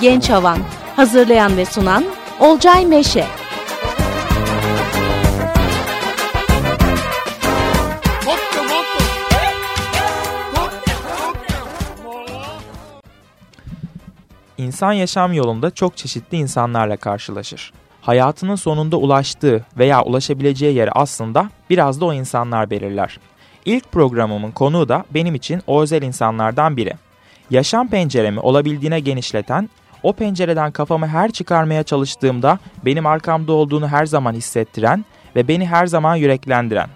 Genç Havan Hazırlayan ve sunan Olcay Meşe İnsan yaşam yolunda çok çeşitli insanlarla karşılaşır. Hayatının sonunda ulaştığı veya ulaşabileceği yeri aslında biraz da o insanlar belirler. İlk programımın konuğu da benim için o özel insanlardan biri. Yaşam penceremi olabildiğine genişleten, o pencereden kafamı her çıkarmaya çalıştığımda benim arkamda olduğunu her zaman hissettiren ve beni her zaman yüreklendiren.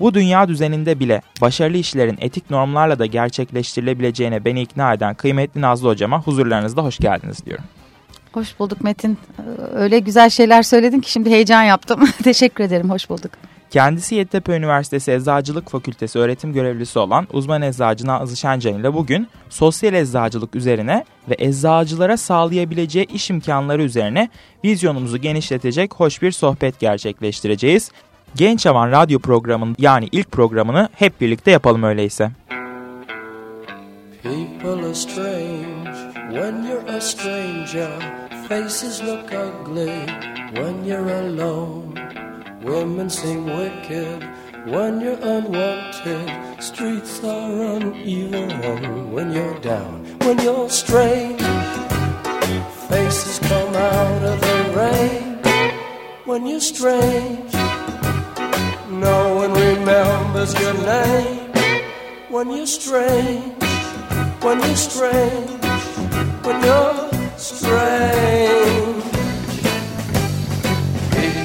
Bu dünya düzeninde bile başarılı işlerin etik normlarla da gerçekleştirilebileceğine beni ikna eden kıymetli Nazlı hocama huzurlarınızda hoş geldiniz diyorum. Hoş bulduk Metin. Öyle güzel şeyler söyledin ki şimdi heyecan yaptım. Teşekkür ederim, hoş bulduk. Kendisi Yeditepe Üniversitesi Eczacılık Fakültesi öğretim görevlisi olan uzman eczacı Nazlı Şencan ile bugün sosyal eczacılık üzerine ve eczacılara sağlayabileceği iş imkanları üzerine vizyonumuzu genişletecek hoş bir sohbet gerçekleştireceğiz. Genç Havan radyo programının yani ilk programını hep birlikte yapalım öyleyse. People are strange when you're a stranger. Faces look ugly when you're alone. Women seem wicked when you're unwanted. Streets are uneven when you're down. When you're strange, faces come out of the rain. When you're strange, no one remembers your name. When you're strange, when you're strange, when you're strange.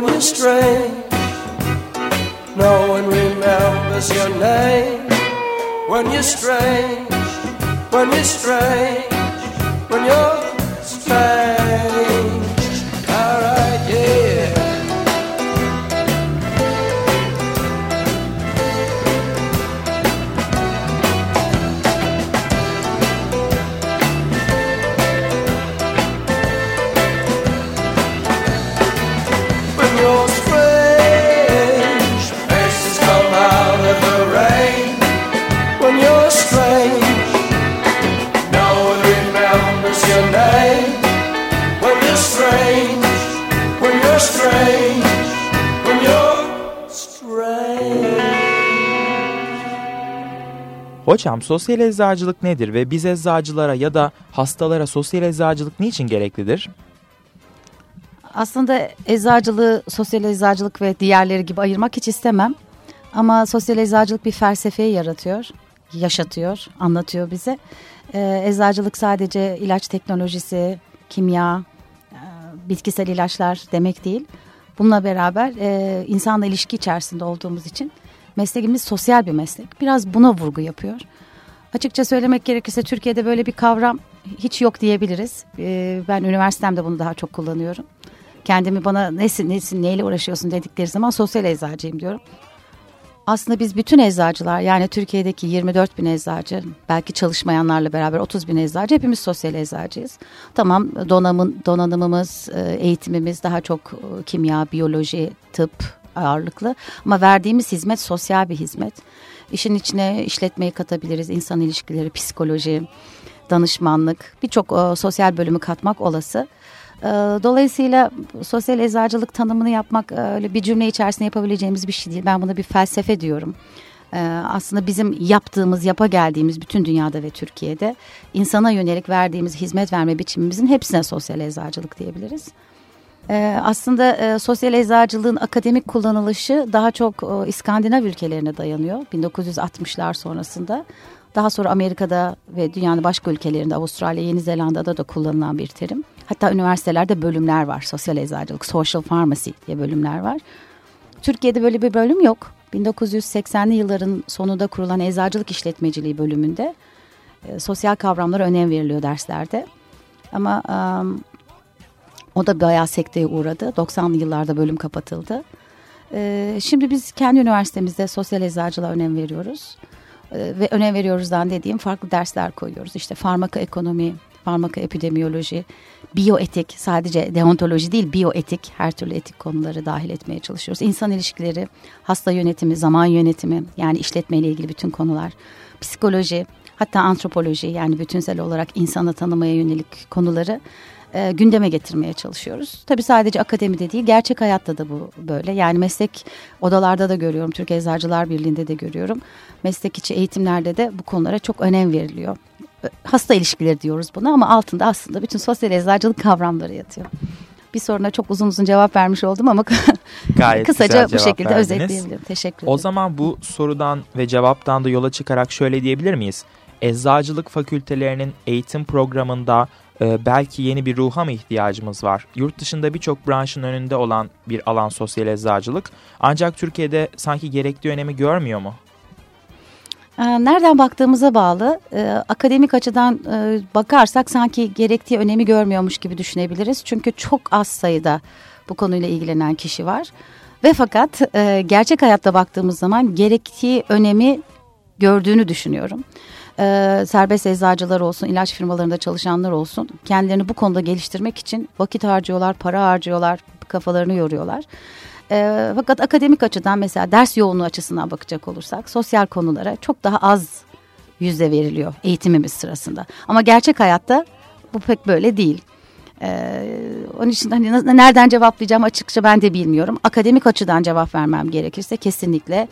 When you're strange. No one remembers your name when you're strange. When you're strange. When you're strange. Hocam sosyal eczacılık nedir ve biz eczacılara ya da hastalara sosyal eczacılık niçin gereklidir? Aslında eczacılığı sosyal eczacılık ve diğerleri gibi ayırmak hiç istemem. Ama sosyal eczacılık bir felsefeyi yaratıyor, yaşatıyor, anlatıyor bize. Ee, eczacılık sadece ilaç teknolojisi, kimya, e, bitkisel ilaçlar demek değil. Bununla beraber e, insanla ilişki içerisinde olduğumuz için Mesleğimiz sosyal bir meslek. Biraz buna vurgu yapıyor. Açıkça söylemek gerekirse Türkiye'de böyle bir kavram hiç yok diyebiliriz. Ee, ben üniversitemde bunu daha çok kullanıyorum. Kendimi bana nesin, nesin, neyle uğraşıyorsun dedikleri zaman sosyal eczacıyım diyorum. Aslında biz bütün eczacılar yani Türkiye'deki 24 bin eczacı belki çalışmayanlarla beraber 30 bin eczacı hepimiz sosyal eczacıyız. Tamam donamın, donanımımız, e, eğitimimiz daha çok e, kimya, biyoloji, tıp, ağırlıklı ama verdiğimiz hizmet sosyal bir hizmet. İşin içine işletmeyi katabiliriz, insan ilişkileri, psikoloji, danışmanlık, birçok e, sosyal bölümü katmak olası. E, dolayısıyla sosyal eczacılık tanımını yapmak e, öyle bir cümle içerisinde yapabileceğimiz bir şey değil. Ben buna bir felsefe diyorum. Aslında bizim yaptığımız, yapa geldiğimiz bütün dünyada ve Türkiye'de insana yönelik verdiğimiz hizmet verme biçimimizin hepsine sosyal eczacılık diyebiliriz. Ee, aslında e, sosyal eczacılığın akademik kullanılışı daha çok e, İskandinav ülkelerine dayanıyor 1960'lar sonrasında. Daha sonra Amerika'da ve dünyanın başka ülkelerinde Avustralya, Yeni Zelanda'da da kullanılan bir terim. Hatta üniversitelerde bölümler var. Sosyal eczacılık, social pharmacy diye bölümler var. Türkiye'de böyle bir bölüm yok. 1980'li yılların sonunda kurulan Eczacılık İşletmeciliği bölümünde e, sosyal kavramlara önem veriliyor derslerde. Ama e, o da bayağı sekteye uğradı. 90'lı yıllarda bölüm kapatıldı. E, şimdi biz kendi üniversitemizde sosyal eczacılığa önem veriyoruz. E, ve önem veriyoruzdan dediğim farklı dersler koyuyoruz. İşte farmaka ekonomi, farmaka epidemiyoloji, biyoetik sadece deontoloji değil biyoetik her türlü etik konuları dahil etmeye çalışıyoruz. İnsan ilişkileri, hasta yönetimi, zaman yönetimi yani işletmeyle ilgili bütün konular, psikoloji hatta antropoloji yani bütünsel olarak insanı tanımaya yönelik konuları e, gündeme getirmeye çalışıyoruz. Tabii sadece akademide değil gerçek hayatta da bu böyle. Yani meslek odalarda da görüyorum. Türkiye Eczacılar Birliği'nde de görüyorum. Meslek içi eğitimlerde de bu konulara çok önem veriliyor hasta ilişkileri diyoruz buna ama altında aslında bütün sosyal eczacılık kavramları yatıyor. Bir soruna çok uzun uzun cevap vermiş oldum ama Gayet kısaca bu şekilde verdiniz. özetleyebilirim. Teşekkür ederim. O zaman bu sorudan ve cevaptan da yola çıkarak şöyle diyebilir miyiz? Eczacılık fakültelerinin eğitim programında e, belki yeni bir ruha mı ihtiyacımız var? Yurt dışında birçok branşın önünde olan bir alan sosyal eczacılık ancak Türkiye'de sanki gerektiği önemi görmüyor mu? Ee, nereden baktığımıza bağlı. Ee, akademik açıdan e, bakarsak sanki gerektiği önemi görmüyormuş gibi düşünebiliriz. Çünkü çok az sayıda bu konuyla ilgilenen kişi var. Ve fakat e, gerçek hayatta baktığımız zaman gerektiği önemi gördüğünü düşünüyorum. Ee, serbest eczacılar olsun, ilaç firmalarında çalışanlar olsun kendilerini bu konuda geliştirmek için vakit harcıyorlar, para harcıyorlar, kafalarını yoruyorlar. E, fakat akademik açıdan mesela ders yoğunluğu açısından bakacak olursak sosyal konulara çok daha az yüzde veriliyor eğitimimiz sırasında. Ama gerçek hayatta bu pek böyle değil. Ee, onun için hani nereden cevaplayacağım açıkça ben de bilmiyorum. Akademik açıdan cevap vermem gerekirse kesinlikle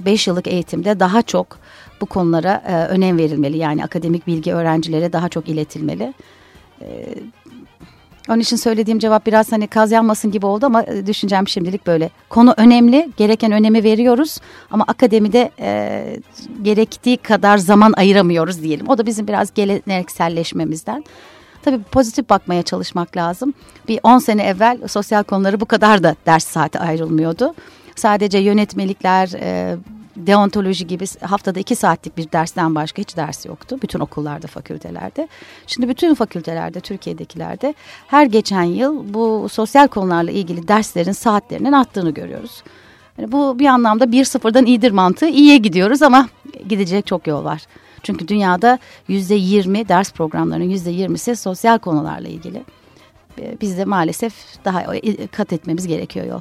5 yıllık eğitimde daha çok bu konulara e, önem verilmeli. Yani akademik bilgi öğrencilere daha çok iletilmeli. Ee, onun için söylediğim cevap biraz hani kaz yanmasın gibi oldu ama e, düşüncem şimdilik böyle. Konu önemli, gereken önemi veriyoruz ama akademide e, gerektiği kadar zaman ayıramıyoruz diyelim. O da bizim biraz gelenekselleşmemizden. Tabii pozitif bakmaya çalışmak lazım. Bir 10 sene evvel sosyal konuları bu kadar da ders saati ayrılmıyordu. Sadece yönetmelikler, e, deontoloji gibi haftada iki saatlik bir dersten başka hiç ders yoktu. Bütün okullarda, fakültelerde. Şimdi bütün fakültelerde, Türkiye'dekilerde her geçen yıl bu sosyal konularla ilgili derslerin saatlerinin arttığını görüyoruz. Yani bu bir anlamda bir sıfırdan iyidir mantığı. iyiye gidiyoruz ama gidecek çok yol var. Çünkü dünyada yüzde yirmi ders programlarının yüzde yirmisi sosyal konularla ilgili. Biz de maalesef daha kat etmemiz gerekiyor yol.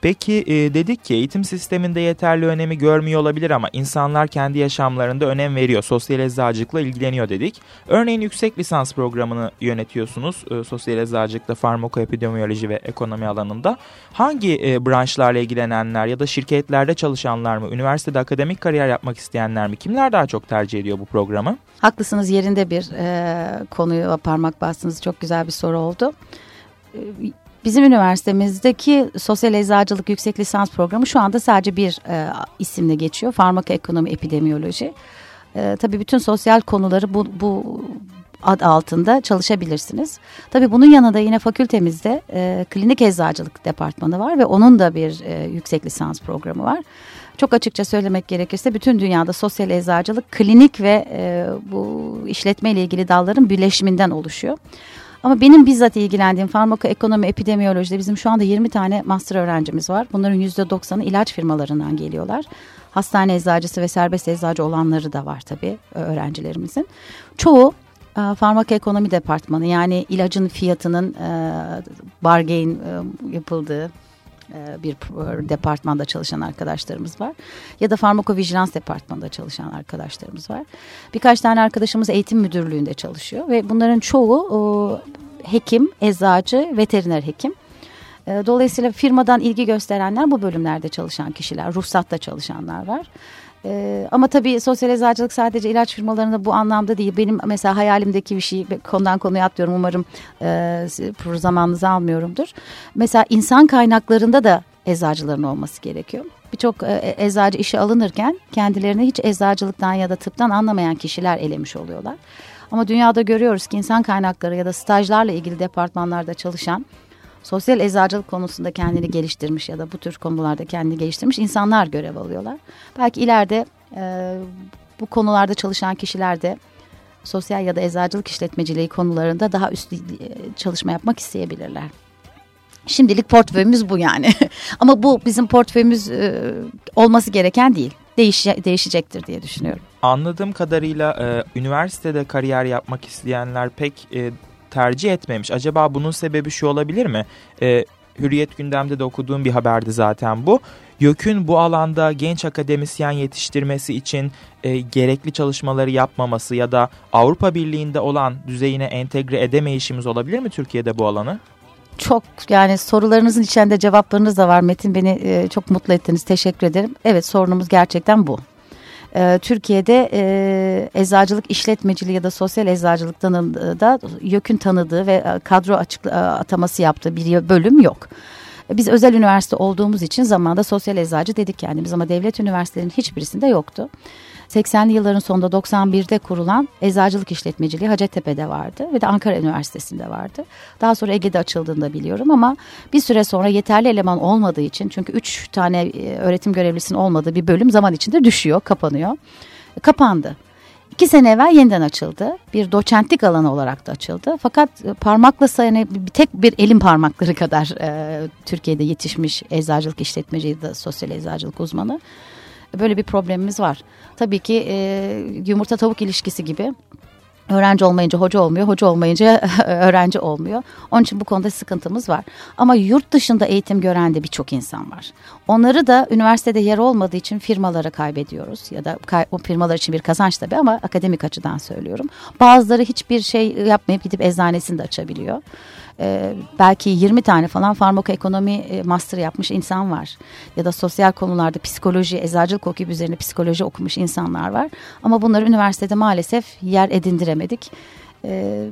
Peki e, dedik ki eğitim sisteminde yeterli önemi görmüyor olabilir ama insanlar kendi yaşamlarında önem veriyor. Sosyal eczacılıkla ilgileniyor dedik. Örneğin yüksek lisans programını yönetiyorsunuz. E, sosyal eczacılıkta farmakoepidemiyoloji ve ekonomi alanında. Hangi e, branşlarla ilgilenenler ya da şirketlerde çalışanlar mı, üniversitede akademik kariyer yapmak isteyenler mi? Kimler daha çok tercih ediyor bu programı? Haklısınız yerinde bir e, konuyu parmak bastınız. Çok güzel bir soru oldu Bizim üniversitemizdeki sosyal eczacılık yüksek lisans programı şu anda sadece bir e, isimle geçiyor. Farmaka ekonomi epidemiyoloji. E, tabii bütün sosyal konuları bu, bu ad altında çalışabilirsiniz. Tabii bunun yanında yine fakültemizde e, klinik eczacılık departmanı var ve onun da bir e, yüksek lisans programı var. Çok açıkça söylemek gerekirse bütün dünyada sosyal eczacılık klinik ve e, bu işletme ilgili dalların birleşiminden oluşuyor. Ama benim bizzat ilgilendiğim farmakoekonomi epidemiyolojide bizim şu anda 20 tane master öğrencimiz var. Bunların %90'ı ilaç firmalarından geliyorlar. Hastane eczacısı ve serbest eczacı olanları da var tabii öğrencilerimizin. Çoğu e, farmakoekonomi departmanı yani ilacın fiyatının e, bargain e, yapıldığı bir departmanda çalışan arkadaşlarımız var. Ya da farmakovijilans departmanında çalışan arkadaşlarımız var. Birkaç tane arkadaşımız eğitim müdürlüğünde çalışıyor ve bunların çoğu hekim, eczacı, veteriner hekim. E, dolayısıyla firmadan ilgi gösterenler bu bölümlerde çalışan kişiler, ruhsatta çalışanlar var. Ee, ama tabii sosyal eczacılık sadece ilaç firmalarında bu anlamda değil. Benim mesela hayalimdeki bir şey konudan konuya atlıyorum. Umarım e, zamanınızı almıyorumdur. Mesela insan kaynaklarında da eczacıların olması gerekiyor. Birçok e, e, eczacı işe alınırken kendilerini hiç eczacılıktan ya da tıptan anlamayan kişiler elemiş oluyorlar. Ama dünyada görüyoruz ki insan kaynakları ya da stajlarla ilgili departmanlarda çalışan sosyal eczacılık konusunda kendini geliştirmiş ya da bu tür konularda kendini geliştirmiş insanlar görev alıyorlar. Belki ileride e, bu konularda çalışan kişiler de sosyal ya da eczacılık işletmeciliği konularında daha üst e, çalışma yapmak isteyebilirler. Şimdilik portföyümüz bu yani. Ama bu bizim portföyümüz e, olması gereken değil. Değiş, değişecektir diye düşünüyorum. Anladığım kadarıyla e, üniversitede kariyer yapmak isteyenler pek e, tercih etmemiş. Acaba bunun sebebi şu olabilir mi? E, Hürriyet gündemde de okuduğum bir haberdi zaten bu. YÖK'ün bu alanda genç akademisyen yetiştirmesi için e, gerekli çalışmaları yapmaması ya da Avrupa Birliği'nde olan düzeyine entegre edemeyişimiz olabilir mi Türkiye'de bu alanı? Çok yani sorularınızın içinde cevaplarınız da var Metin beni e, çok mutlu ettiniz teşekkür ederim. Evet sorunumuz gerçekten bu. E, Türkiye'de e, eczacılık işletmeciliği ya da sosyal eczacılıktan da YÖK'ün tanıdığı ve e, kadro açık e, ataması yaptığı bir bölüm yok. Biz özel üniversite olduğumuz için zamanda sosyal eczacı dedik kendimiz ama devlet üniversitelerinin hiçbirisinde yoktu. 80'li yılların sonunda 91'de kurulan eczacılık işletmeciliği Hacettepe'de vardı ve de Ankara Üniversitesi'nde vardı. Daha sonra Ege'de açıldığını da biliyorum ama bir süre sonra yeterli eleman olmadığı için çünkü 3 tane e, öğretim görevlisinin olmadığı bir bölüm zaman içinde düşüyor, kapanıyor. Kapandı. İki sene evvel yeniden açıldı. Bir doçentlik alanı olarak da açıldı. Fakat e, parmakla sayını bir tek bir elin parmakları kadar e, Türkiye'de yetişmiş eczacılık işletmeci de sosyal eczacılık uzmanı. Böyle bir problemimiz var. Tabii ki e, yumurta tavuk ilişkisi gibi Öğrenci olmayınca hoca olmuyor, hoca olmayınca öğrenci olmuyor. Onun için bu konuda sıkıntımız var. Ama yurt dışında eğitim gören de birçok insan var. Onları da üniversitede yer olmadığı için firmalara kaybediyoruz. Ya da o firmalar için bir kazanç tabii ama akademik açıdan söylüyorum. Bazıları hiçbir şey yapmayıp gidip eczanesini de açabiliyor e, belki 20 tane falan farmakoekonomi e, master yapmış insan var. Ya da sosyal konularda psikoloji, eczacılık okuyup üzerine psikoloji okumuş insanlar var. Ama bunları üniversitede maalesef yer edindiremedik. E,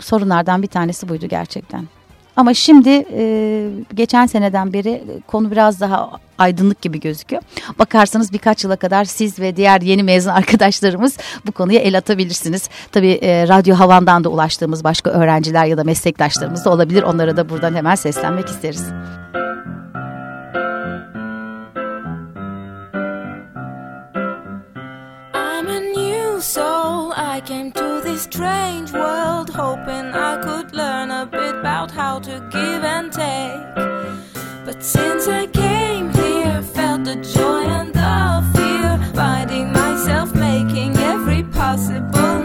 sorunlardan bir tanesi buydu gerçekten. Ama şimdi e, geçen seneden beri konu biraz daha aydınlık gibi gözüküyor. Bakarsanız birkaç yıla kadar siz ve diğer yeni mezun arkadaşlarımız bu konuya el atabilirsiniz. Tabii e, Radyo Havan'dan da ulaştığımız başka öğrenciler ya da meslektaşlarımız da olabilir. Onlara da buradan hemen seslenmek isteriz. soul. I came to this strange world hoping I could learn a bit about how to give and take. But since I came possible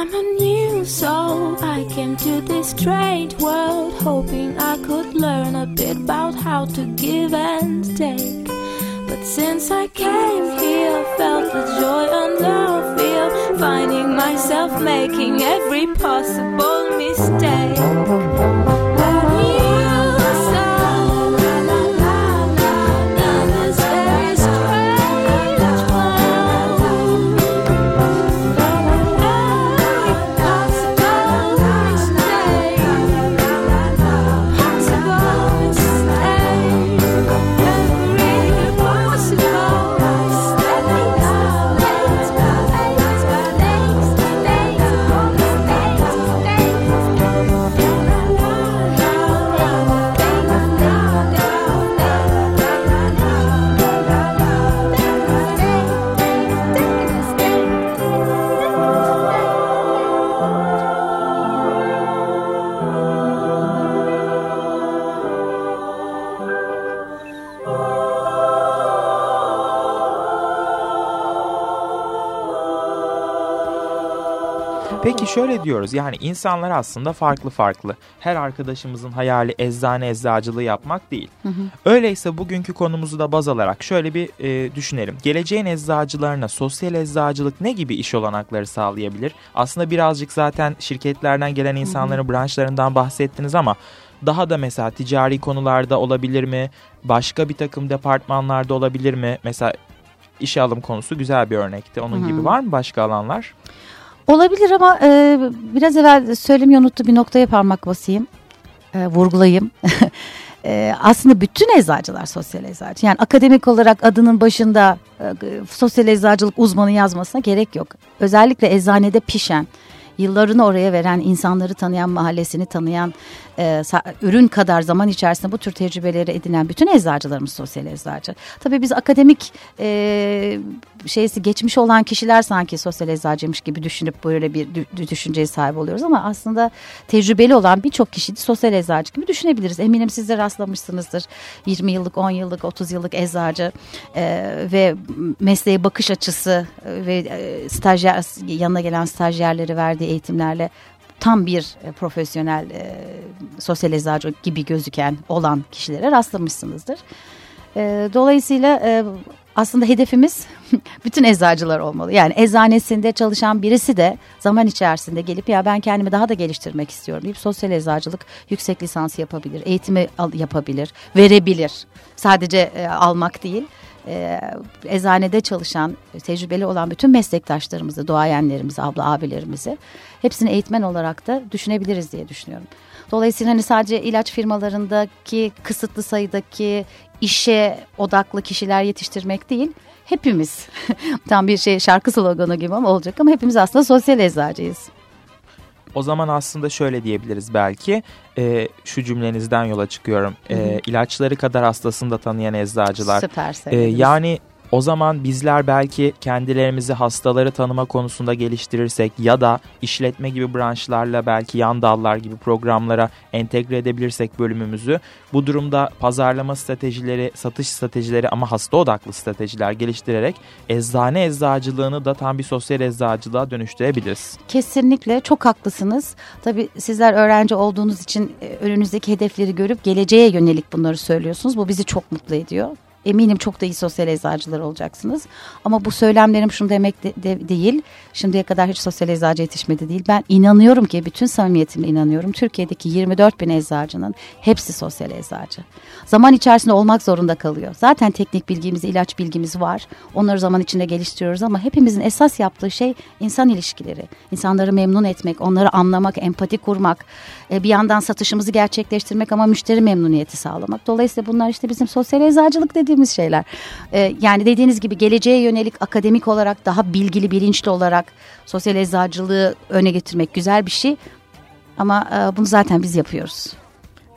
I'm a new soul. I came to this strange world hoping I could learn a bit about how to give and take. But since I came here, felt the joy and love feel, finding myself making every possible mistake. Şöyle diyoruz yani insanlar aslında farklı farklı. Her arkadaşımızın hayali eczane eczacılığı yapmak değil. Hı hı. Öyleyse bugünkü konumuzu da baz alarak şöyle bir e, düşünelim. Geleceğin eczacılarına sosyal eczacılık ne gibi iş olanakları sağlayabilir? Aslında birazcık zaten şirketlerden gelen insanların hı hı. branşlarından bahsettiniz ama daha da mesela ticari konularda olabilir mi? Başka bir takım departmanlarda olabilir mi? Mesela işe alım konusu güzel bir örnekti. Onun Hı -hı. gibi var mı başka alanlar? Olabilir ama e, biraz evvel söylemeyi unuttu bir noktaya parmak basayım, e, vurgulayayım. e, aslında bütün eczacılar sosyal eczacı. Yani akademik olarak adının başında e, sosyal eczacılık uzmanı yazmasına gerek yok. Özellikle eczanede pişen, yıllarını oraya veren, insanları tanıyan, mahallesini tanıyan, e, ürün kadar zaman içerisinde bu tür tecrübeleri edinen bütün eczacılarımız sosyal eczacı. Tabii biz akademik e, şeysi geçmiş olan kişiler sanki sosyal eczacıymış gibi düşünüp böyle bir düşünceye sahip oluyoruz ama aslında tecrübeli olan birçok kişi sosyal eczacı gibi düşünebiliriz. Eminim siz de rastlamışsınızdır. 20 yıllık, 10 yıllık, 30 yıllık eczacı e, ve mesleğe bakış açısı ve e, stajyer yanına gelen stajyerleri verdiği eğitimlerle tam bir e, profesyonel e, sosyal eczacı gibi gözüken olan kişilere rastlamışsınızdır. E, dolayısıyla e, aslında hedefimiz bütün eczacılar olmalı. Yani eczanesinde çalışan birisi de zaman içerisinde gelip ya ben kendimi daha da geliştirmek istiyorum deyip sosyal eczacılık yüksek lisans yapabilir, eğitimi yapabilir, verebilir. Sadece e, almak değil e, eczanede çalışan, tecrübeli olan bütün meslektaşlarımızı, doğayenlerimizi, abla abilerimizi hepsini eğitmen olarak da düşünebiliriz diye düşünüyorum. Dolayısıyla hani sadece ilaç firmalarındaki kısıtlı sayıdaki işe odaklı kişiler yetiştirmek değil, hepimiz tam bir şey şarkı sloganı gibi ama olacak ama hepimiz aslında sosyal eczacıyız. O zaman aslında şöyle diyebiliriz belki e, şu cümlenizden yola çıkıyorum. E, ilaçları kadar hastasını da tanıyan eczacılar. Süper e, Yani o zaman bizler belki kendilerimizi hastaları tanıma konusunda geliştirirsek ya da işletme gibi branşlarla belki yan dallar gibi programlara entegre edebilirsek bölümümüzü bu durumda pazarlama stratejileri, satış stratejileri ama hasta odaklı stratejiler geliştirerek eczane eczacılığını da tam bir sosyal eczacılığa dönüştürebiliriz. Kesinlikle çok haklısınız. Tabii sizler öğrenci olduğunuz için e, önünüzdeki hedefleri görüp geleceğe yönelik bunları söylüyorsunuz. Bu bizi çok mutlu ediyor eminim çok da iyi sosyal eczacılar olacaksınız. Ama bu söylemlerim şunu demek de, de, değil. Şimdiye kadar hiç sosyal eczacı yetişmedi değil. Ben inanıyorum ki bütün samimiyetimle inanıyorum. Türkiye'deki 24 bin eczacının hepsi sosyal eczacı. Zaman içerisinde olmak zorunda kalıyor. Zaten teknik bilgimiz, ilaç bilgimiz var. Onları zaman içinde geliştiriyoruz ama hepimizin esas yaptığı şey insan ilişkileri. İnsanları memnun etmek, onları anlamak, empati kurmak. E, bir yandan satışımızı gerçekleştirmek ama müşteri memnuniyeti sağlamak. Dolayısıyla bunlar işte bizim sosyal eczacılık dediğimiz istediğimiz şeyler. Ee, yani dediğiniz gibi geleceğe yönelik akademik olarak daha bilgili, bilinçli olarak sosyal eczacılığı öne getirmek güzel bir şey. Ama e, bunu zaten biz yapıyoruz.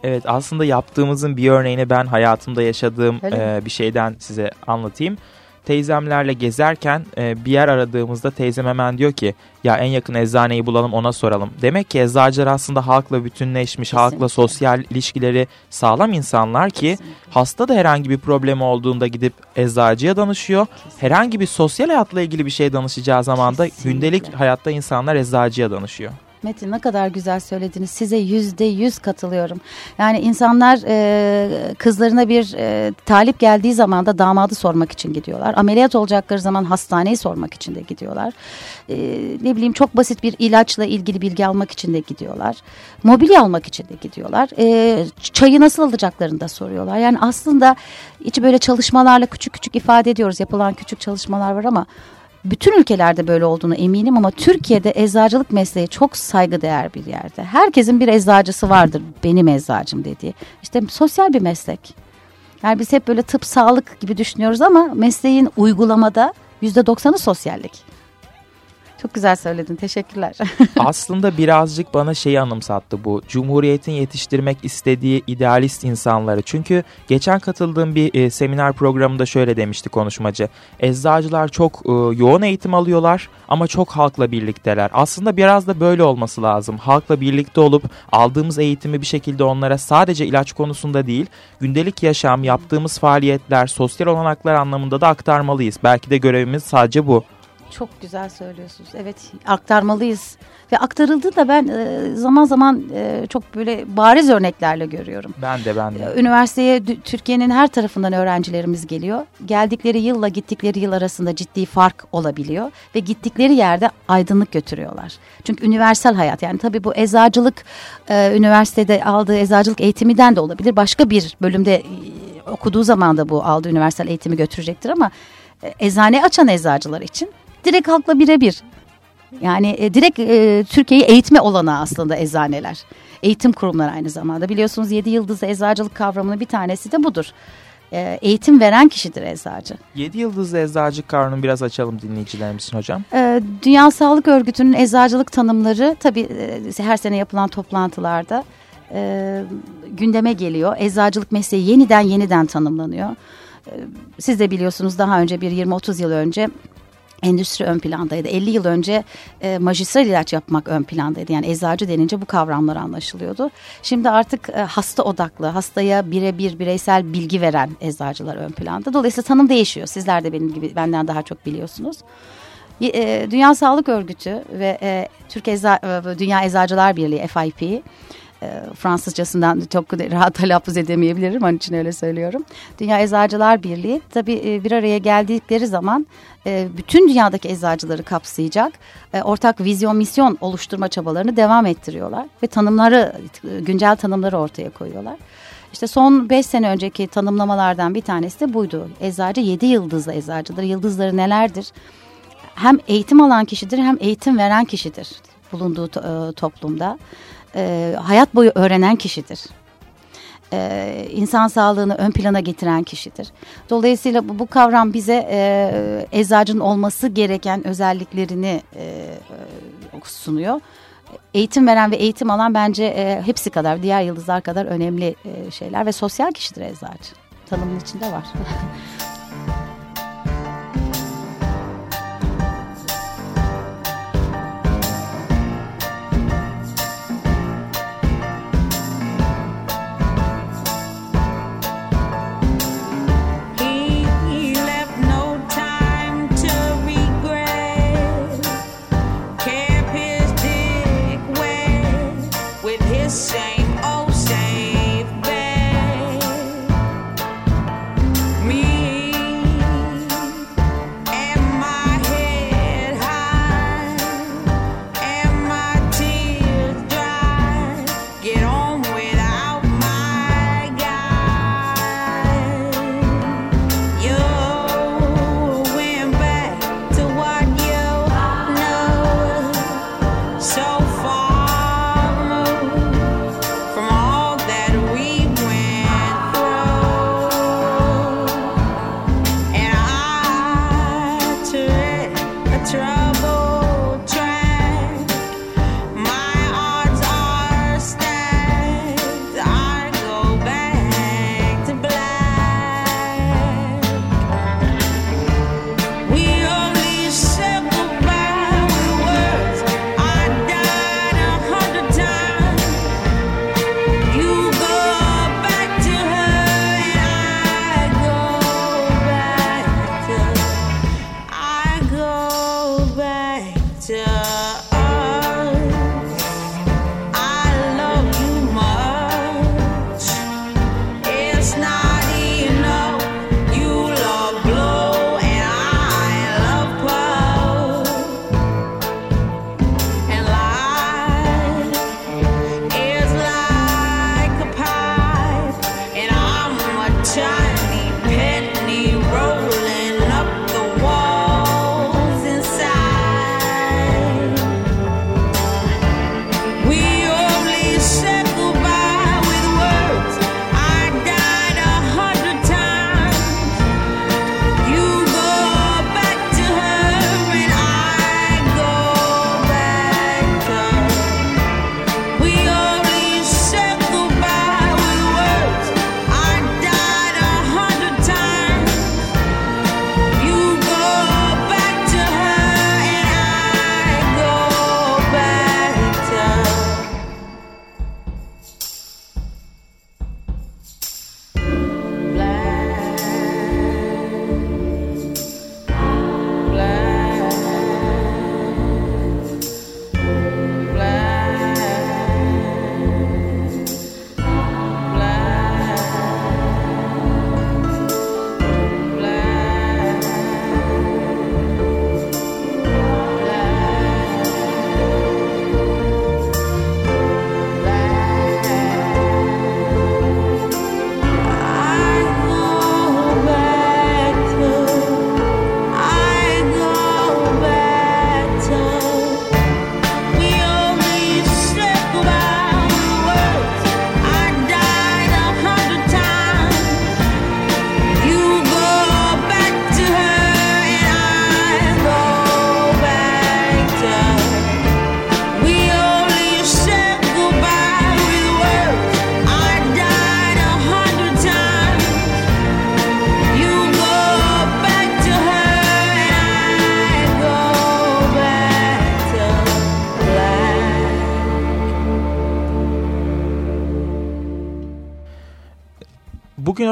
Evet aslında yaptığımızın bir örneğini ben hayatımda yaşadığım e, bir şeyden size anlatayım teyzemlerle gezerken e, bir yer aradığımızda teyzem hemen diyor ki ya en yakın eczaneyi bulalım ona soralım. Demek ki eczacılar aslında halkla bütünleşmiş, Kesinlikle. halkla sosyal ilişkileri sağlam insanlar ki Kesinlikle. hasta da herhangi bir problemi olduğunda gidip eczacıya danışıyor. Kesinlikle. Herhangi bir sosyal hayatla ilgili bir şey danışacağı zaman da gündelik hayatta insanlar eczacıya danışıyor. Metin ne kadar güzel söylediniz. Size yüzde yüz katılıyorum. Yani insanlar e, kızlarına bir e, talip geldiği zaman da damadı sormak için gidiyorlar. Ameliyat olacakları zaman hastaneyi sormak için de gidiyorlar. E, ne bileyim çok basit bir ilaçla ilgili bilgi almak için de gidiyorlar. Mobilya almak için de gidiyorlar. E, çayı nasıl alacaklarını da soruyorlar. Yani aslında içi böyle çalışmalarla küçük küçük ifade ediyoruz. Yapılan küçük çalışmalar var ama bütün ülkelerde böyle olduğunu eminim ama Türkiye'de eczacılık mesleği çok saygıdeğer bir yerde. Herkesin bir eczacısı vardır benim eczacım dediği. İşte sosyal bir meslek. Yani biz hep böyle tıp sağlık gibi düşünüyoruz ama mesleğin uygulamada yüzde doksanı sosyallik. Çok güzel söyledin. Teşekkürler. Aslında birazcık bana şeyi anımsattı bu. Cumhuriyetin yetiştirmek istediği idealist insanları. Çünkü geçen katıldığım bir e, seminer programında şöyle demişti konuşmacı. Eczacılar çok e, yoğun eğitim alıyorlar ama çok halkla birlikteler. Aslında biraz da böyle olması lazım. Halkla birlikte olup aldığımız eğitimi bir şekilde onlara sadece ilaç konusunda değil, gündelik yaşam, yaptığımız faaliyetler, sosyal olanaklar anlamında da aktarmalıyız. Belki de görevimiz sadece bu. Çok güzel söylüyorsunuz. Evet aktarmalıyız. Ve aktarıldığı da ben e, zaman zaman e, çok böyle bariz örneklerle görüyorum. Ben de ben de. E, üniversiteye Türkiye'nin her tarafından öğrencilerimiz geliyor. Geldikleri yılla gittikleri yıl arasında ciddi fark olabiliyor. Ve gittikleri yerde aydınlık götürüyorlar. Çünkü üniversal hayat yani tabii bu eczacılık üniversitede aldığı eczacılık eğitiminden de olabilir. Başka bir bölümde okuduğu zaman da bu aldığı üniversal eğitimi götürecektir ama eczane açan eczacılar için direkt halkla birebir. Yani e, direkt e, Türkiye'yi eğitme olanağı aslında eczaneler. Eğitim kurumları aynı zamanda. Biliyorsunuz 7 yıldızlı eczacılık kavramının bir tanesi de budur. E, eğitim veren kişidir eczacı. 7 yıldızlı eczacı kavramını biraz açalım dinleyicilerimizin hocam. E, Dünya Sağlık Örgütü'nün eczacılık tanımları tabii e, her sene yapılan toplantılarda e, gündeme geliyor. Eczacılık mesleği yeniden yeniden tanımlanıyor. E, siz de biliyorsunuz daha önce bir 20-30 yıl önce endüstri ön plandaydı. 50 yıl önce e, majistral ilaç yapmak ön plandaydı. Yani eczacı denince bu kavramlar anlaşılıyordu. Şimdi artık e, hasta odaklı, hastaya birebir bireysel bilgi veren eczacılar ön planda. Dolayısıyla tanım değişiyor. Sizler de benim gibi benden daha çok biliyorsunuz. E, Dünya Sağlık Örgütü ve e, Türk Eza, e, Dünya Eczacılar Birliği FIP Fransızcasından çok rahat telaffuz edemeyebilirim. Onun için öyle söylüyorum. Dünya Eczacılar Birliği tabii e, bir araya geldikleri zaman e, bütün dünyadaki eczacıları kapsayacak ortak vizyon misyon oluşturma çabalarını devam ettiriyorlar. Ve tanımları, güncel tanımları ortaya koyuyorlar. İşte son 5 sene önceki tanımlamalardan bir tanesi de buydu. Eczacı 7 yıldızlı eczacıdır. Yıldızları nelerdir? Hem eğitim alan kişidir hem eğitim veren kişidir bulunduğu toplumda e, hayat boyu öğrenen kişidir. E, insan sağlığını ön plana getiren kişidir. Dolayısıyla bu, bu kavram bize e, eczacının olması gereken özelliklerini e, sunuyor. Eğitim veren ve eğitim alan bence e, hepsi kadar, diğer yıldızlar kadar önemli e, şeyler ve sosyal kişidir eczacı. Tanımın içinde var.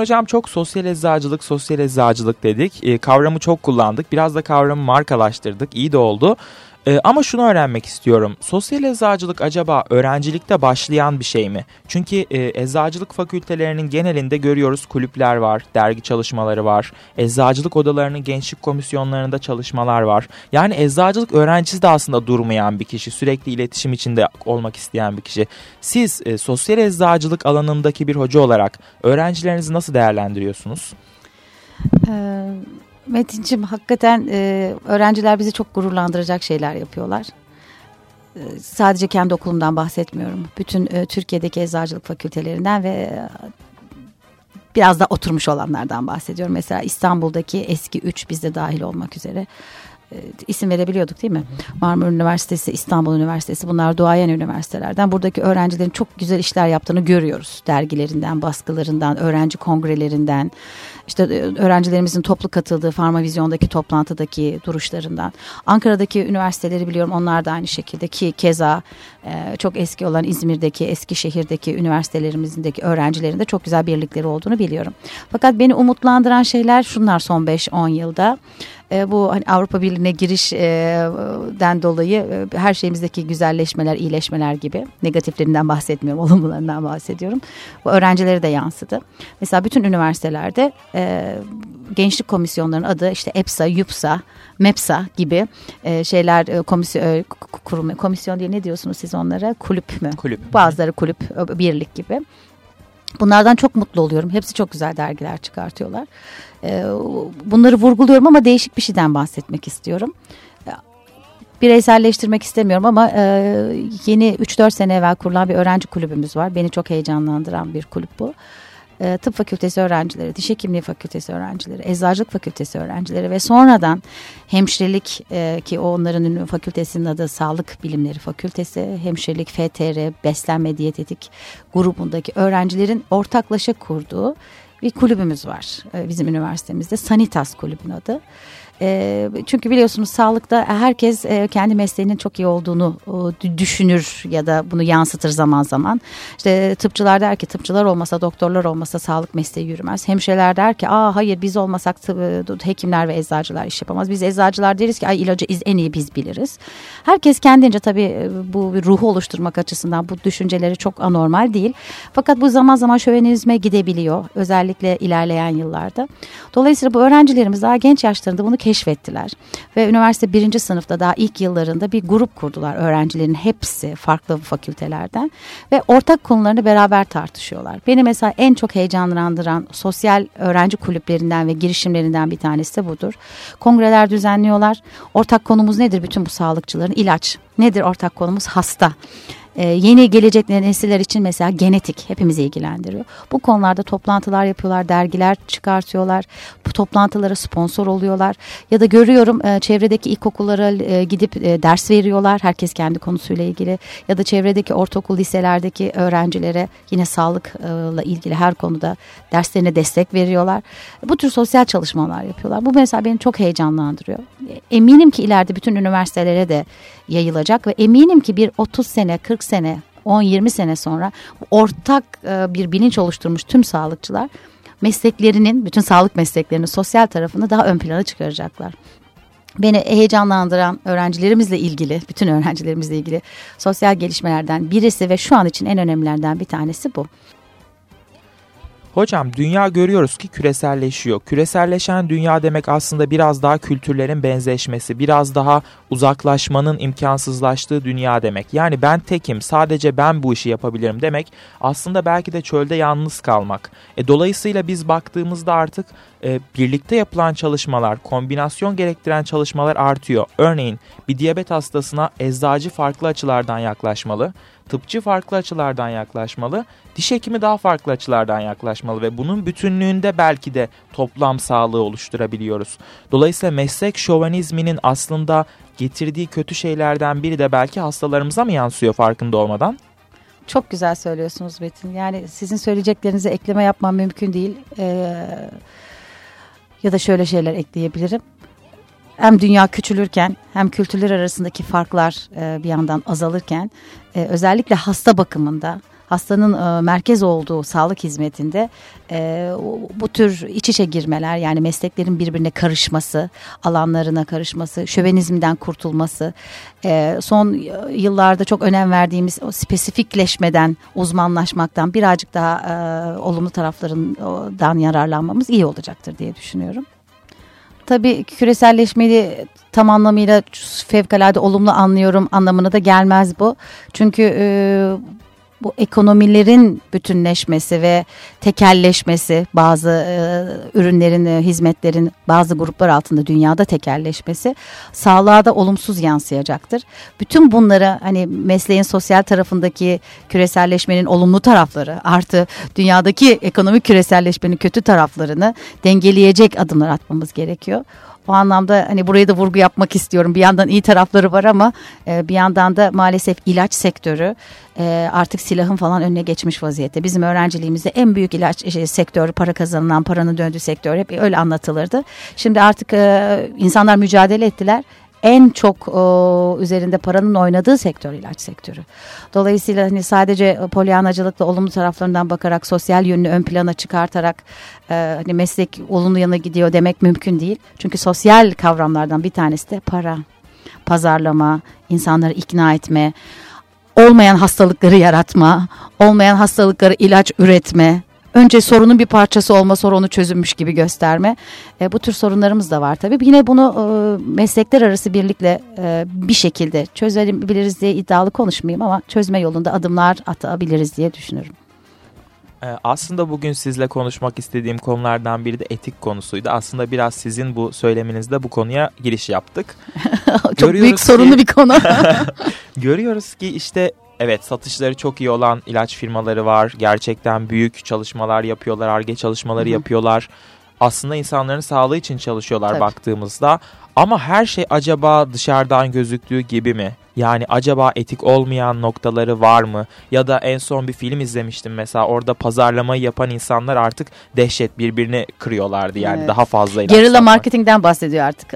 hocam çok sosyal eczacılık, sosyal eczacılık dedik. E, kavramı çok kullandık. Biraz da kavramı markalaştırdık. İyi de oldu. E, ama şunu öğrenmek istiyorum. Sosyal eczacılık acaba öğrencilikte başlayan bir şey mi? Çünkü e, eczacılık fakültelerinin genelinde görüyoruz kulüpler var, dergi çalışmaları var, eczacılık odalarının gençlik komisyonlarında çalışmalar var. Yani eczacılık öğrencisi de aslında durmayan bir kişi, sürekli iletişim içinde olmak isteyen bir kişi. Siz e, sosyal eczacılık alanındaki bir hoca olarak öğrencilerinizi nasıl değerlendiriyorsunuz? Ee, Metin'cim hakikaten e, öğrenciler bizi çok gururlandıracak şeyler yapıyorlar. E, sadece kendi okulumdan bahsetmiyorum. Bütün e, Türkiye'deki eczacılık fakültelerinden ve e, biraz da oturmuş olanlardan bahsediyorum. Mesela İstanbul'daki eski üç bizde dahil olmak üzere e, isim verebiliyorduk değil mi? Marmara Üniversitesi, İstanbul Üniversitesi bunlar duayen üniversitelerden. Buradaki öğrencilerin çok güzel işler yaptığını görüyoruz. Dergilerinden, baskılarından, öğrenci kongrelerinden, işte e, öğrencilerimizin toplu katıldığı Farmavizyon'daki toplantıdaki duruşlarından. Ankara'daki üniversiteleri biliyorum onlar da aynı şekilde ki keza e, çok eski olan İzmir'deki, Eskişehir'deki üniversitelerimizindeki öğrencilerin de çok güzel birlikleri olduğunu biliyorum. Fakat beni umutlandıran şeyler şunlar son 5-10 yılda e, bu hani Avrupa Birliği'ne girişden dolayı her şeyimizdeki güzelleşmeler, iyileşmeler gibi negatiflerinden bahsetmiyorum, olumlularından bahsediyorum. Bu öğrencileri de yansıdı. Mesela bütün üniversitelerde gençlik komisyonlarının adı işte EPSA, YUPSA, MEPSA gibi e, şeyler e, komisyon, e, kurum, komisyon diye ne diyorsunuz siz onlara? Kulüp mü? Kulüp. Bazıları kulüp, birlik gibi. Bunlardan çok mutlu oluyorum. Hepsi çok güzel dergiler çıkartıyorlar. E, bunları vurguluyorum ama değişik bir şeyden bahsetmek istiyorum bireyselleştirmek istemiyorum ama e, yeni 3-4 sene evvel kurulan bir öğrenci kulübümüz var. Beni çok heyecanlandıran bir kulüp bu. E, tıp fakültesi öğrencileri, diş hekimliği fakültesi öğrencileri, eczacılık fakültesi öğrencileri ve sonradan hemşirelik e, ki onların fakültesinin adı Sağlık Bilimleri Fakültesi, hemşirelik, FTR, beslenme diyetetik grubundaki öğrencilerin ortaklaşa kurduğu bir kulübümüz var e, bizim üniversitemizde. Sanitas kulübün adı. E, çünkü biliyorsunuz sağlıkta herkes e, kendi mesleğinin çok iyi olduğunu düşünür ya da bunu yansıtır zaman zaman. İşte tıpçılar der ki tıpçılar olmasa doktorlar olmasa sağlık mesleği yürümez. Hemşireler der ki aa hayır biz olmasak hekimler ve eczacılar iş yapamaz. Biz eczacılar deriz ki ay ilacı en iyi biz biliriz. Herkes kendince tabii bu ruhu oluşturmak açısından bu düşünceleri çok anormal değil. Fakat bu zaman zaman şövenizme gidebiliyor özellikle ilerleyen yıllarda. Dolayısıyla bu öğrencilerimiz daha genç yaşlarında bunu keşfettiler. Ve üniversite birinci sınıfta daha ilk yıllarında bir grup kurdular öğrencilerin hepsi farklı fakültelerden. Ve ortak konularını beraber tartışıyorlar. Beni mesela en çok heyecanlandıran sosyal öğrenci kulüplerinden ve girişimlerinden bir tanesi de budur. Kongreler düzenliyorlar. Ortak konumuz nedir bütün bu sağlıkçıların? ilaç. Nedir ortak konumuz? Hasta. Ee, yeni gelecek nesiller için mesela genetik hepimizi ilgilendiriyor. Bu konularda toplantılar yapıyorlar, dergiler çıkartıyorlar. Bu toplantılara sponsor oluyorlar. Ya da görüyorum e, çevredeki ilkokullara e, gidip e, ders veriyorlar. Herkes kendi konusuyla ilgili. Ya da çevredeki ortaokul liselerdeki öğrencilere yine sağlıkla ilgili her konuda derslerine destek veriyorlar. Bu tür sosyal çalışmalar yapıyorlar. Bu mesela beni çok heyecanlandırıyor. Eminim ki ileride bütün üniversitelere de yayılacak ve eminim ki bir 30 sene 40 sene 10-20 sene sonra ortak e, bir bilinç oluşturmuş tüm sağlıkçılar mesleklerinin bütün sağlık mesleklerinin sosyal tarafını daha ön plana çıkaracaklar. Beni heyecanlandıran öğrencilerimizle ilgili, bütün öğrencilerimizle ilgili sosyal gelişmelerden birisi ve şu an için en önemlilerden bir tanesi bu. Hocam dünya görüyoruz ki küreselleşiyor. Küreselleşen dünya demek aslında biraz daha kültürlerin benzeşmesi, biraz daha uzaklaşmanın imkansızlaştığı dünya demek. Yani ben tekim, sadece ben bu işi yapabilirim demek aslında belki de çölde yalnız kalmak. E, dolayısıyla biz baktığımızda artık e, birlikte yapılan çalışmalar, kombinasyon gerektiren çalışmalar artıyor. Örneğin bir diyabet hastasına eczacı farklı açılardan yaklaşmalı tıpçı farklı açılardan yaklaşmalı, diş hekimi daha farklı açılardan yaklaşmalı ve bunun bütünlüğünde belki de toplam sağlığı oluşturabiliyoruz. Dolayısıyla meslek şovanizminin aslında getirdiği kötü şeylerden biri de belki hastalarımıza mı yansıyor farkında olmadan? Çok güzel söylüyorsunuz Betin. Yani sizin söyleyeceklerinize ekleme yapmam mümkün değil. Ee, ya da şöyle şeyler ekleyebilirim hem dünya küçülürken hem kültürler arasındaki farklar e, bir yandan azalırken e, özellikle hasta bakımında hastanın e, merkez olduğu sağlık hizmetinde bu tür iç içe girmeler yani mesleklerin birbirine karışması, alanlarına karışması, şövenizmden kurtulması, son yıllarda çok önem verdiğimiz o spesifikleşmeden, uzmanlaşmaktan birazcık daha olumlu taraflarından yararlanmamız iyi olacaktır diye düşünüyorum. Tabii küreselleşmeyi tam anlamıyla fevkalade olumlu anlıyorum anlamına da gelmez bu. Çünkü e, bu ekonomilerin bütünleşmesi ve tekelleşmesi bazı e, ürünlerin, e, hizmetlerin bazı gruplar altında dünyada tekelleşmesi sağlığa da olumsuz yansıyacaktır. Bütün bunları hani mesleğin sosyal tarafındaki küreselleşmenin olumlu tarafları artı dünyadaki ekonomik küreselleşmenin kötü taraflarını dengeleyecek adımlar atmamız gerekiyor. O anlamda hani buraya da vurgu yapmak istiyorum. Bir yandan iyi tarafları var ama e, bir yandan da maalesef ilaç sektörü e, artık silahın falan önüne geçmiş vaziyette. Bizim öğrenciliğimizde en büyük ilaç e, sektörü, para kazanılan, paranın döndüğü sektör hep öyle anlatılırdı. Şimdi artık e, insanlar mücadele ettiler en çok o, üzerinde paranın oynadığı sektör ilaç sektörü. Dolayısıyla hani sadece polyanacılıkla olumlu taraflarından bakarak sosyal yönünü ön plana çıkartarak e, hani meslek olumlu yana gidiyor demek mümkün değil. Çünkü sosyal kavramlardan bir tanesi de para, pazarlama, insanları ikna etme, olmayan hastalıkları yaratma, olmayan hastalıkları ilaç üretme, önce sorunun bir parçası olma sonra onu çözülmüş gibi gösterme. E, bu tür sorunlarımız da var tabii. Yine bunu e, meslekler arası birlikle e, bir şekilde çözebiliriz diye iddialı konuşmayayım ama çözme yolunda adımlar atabiliriz diye düşünüyorum. E, aslında bugün sizle konuşmak istediğim konulardan biri de etik konusuydu. Aslında biraz sizin bu söyleminizde bu konuya giriş yaptık. Çok Görüyoruz büyük ki, sorunlu bir konu. görüyoruz ki işte evet satışları çok iyi olan ilaç firmaları var. Gerçekten büyük çalışmalar yapıyorlar, arge çalışmaları Hı-hı. yapıyorlar. Aslında insanların sağlığı için çalışıyorlar Tabii. baktığımızda. Ama her şey acaba dışarıdan gözüktüğü gibi mi? Yani acaba etik olmayan noktaları var mı? Ya da en son bir film izlemiştim mesela orada pazarlamayı yapan insanlar artık dehşet birbirini kırıyorlardı yani Evet. daha fazla Gerilla marketingden bahsediyor artık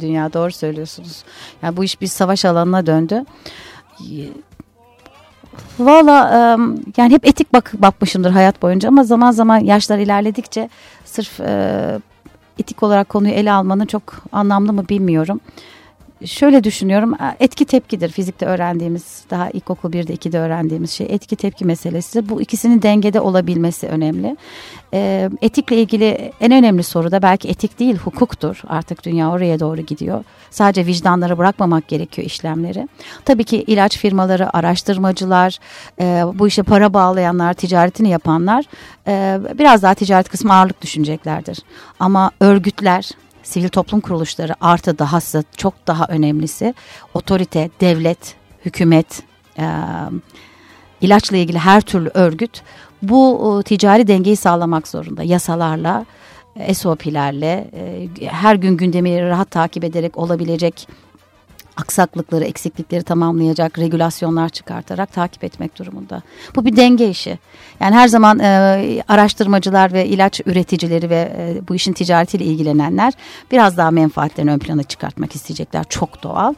dünya doğru söylüyorsunuz. Yani bu iş bir savaş alanına döndü. Valla yani hep etik bak bakmışımdır hayat boyunca ama zaman zaman yaşlar ilerledikçe sırf etik olarak konuyu ele almanın çok anlamlı mı bilmiyorum. Şöyle düşünüyorum etki tepkidir fizikte öğrendiğimiz daha ilkokul 1'de 2'de öğrendiğimiz şey etki tepki meselesidir. Bu ikisinin dengede olabilmesi önemli. E, etikle ilgili en önemli soru da belki etik değil hukuktur artık dünya oraya doğru gidiyor. Sadece vicdanlara bırakmamak gerekiyor işlemleri. Tabii ki ilaç firmaları, araştırmacılar, e, bu işe para bağlayanlar, ticaretini yapanlar e, biraz daha ticaret kısmı ağırlık düşüneceklerdir. Ama örgütler, sivil toplum kuruluşları artı dahası çok daha önemlisi otorite, devlet, hükümet, e, ilaçla ilgili her türlü örgüt bu e, ticari dengeyi sağlamak zorunda. Yasalarla, e, SOP'lerle, e, her gün gündemi rahat takip ederek olabilecek aksaklıkları, eksiklikleri tamamlayacak regülasyonlar çıkartarak takip etmek durumunda. Bu bir denge işi. Yani her zaman e, araştırmacılar ve ilaç üreticileri ve e, bu işin ticaretiyle ilgilenenler biraz daha menfaatlerini ön plana çıkartmak isteyecekler. Çok doğal.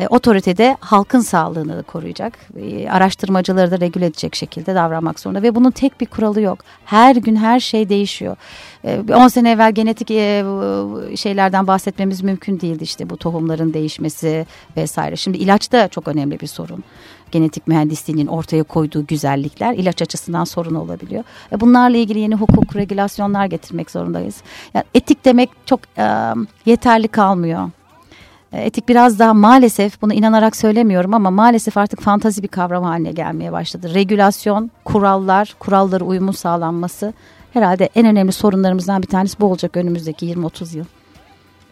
E, otorite de halkın sağlığını da koruyacak. E, araştırmacıları da regüle edecek şekilde davranmak zorunda ve bunun tek bir kuralı yok. Her gün her şey değişiyor. E, 10 sene evvel genetik e, şeylerden bahsetmemiz mümkün değildi işte bu tohumların değişmesi vesaire. Şimdi ilaç da çok önemli bir sorun. Genetik mühendisliğinin ortaya koyduğu güzellikler ilaç açısından sorun olabiliyor. E, bunlarla ilgili yeni hukuk, regülasyonlar getirmek zorundayız. Yani etik demek çok e, yeterli kalmıyor. Etik biraz daha maalesef bunu inanarak söylemiyorum ama maalesef artık fantazi bir kavram haline gelmeye başladı. Regülasyon, kurallar, kurallara uyumun sağlanması herhalde en önemli sorunlarımızdan bir tanesi bu olacak önümüzdeki 20-30 yıl.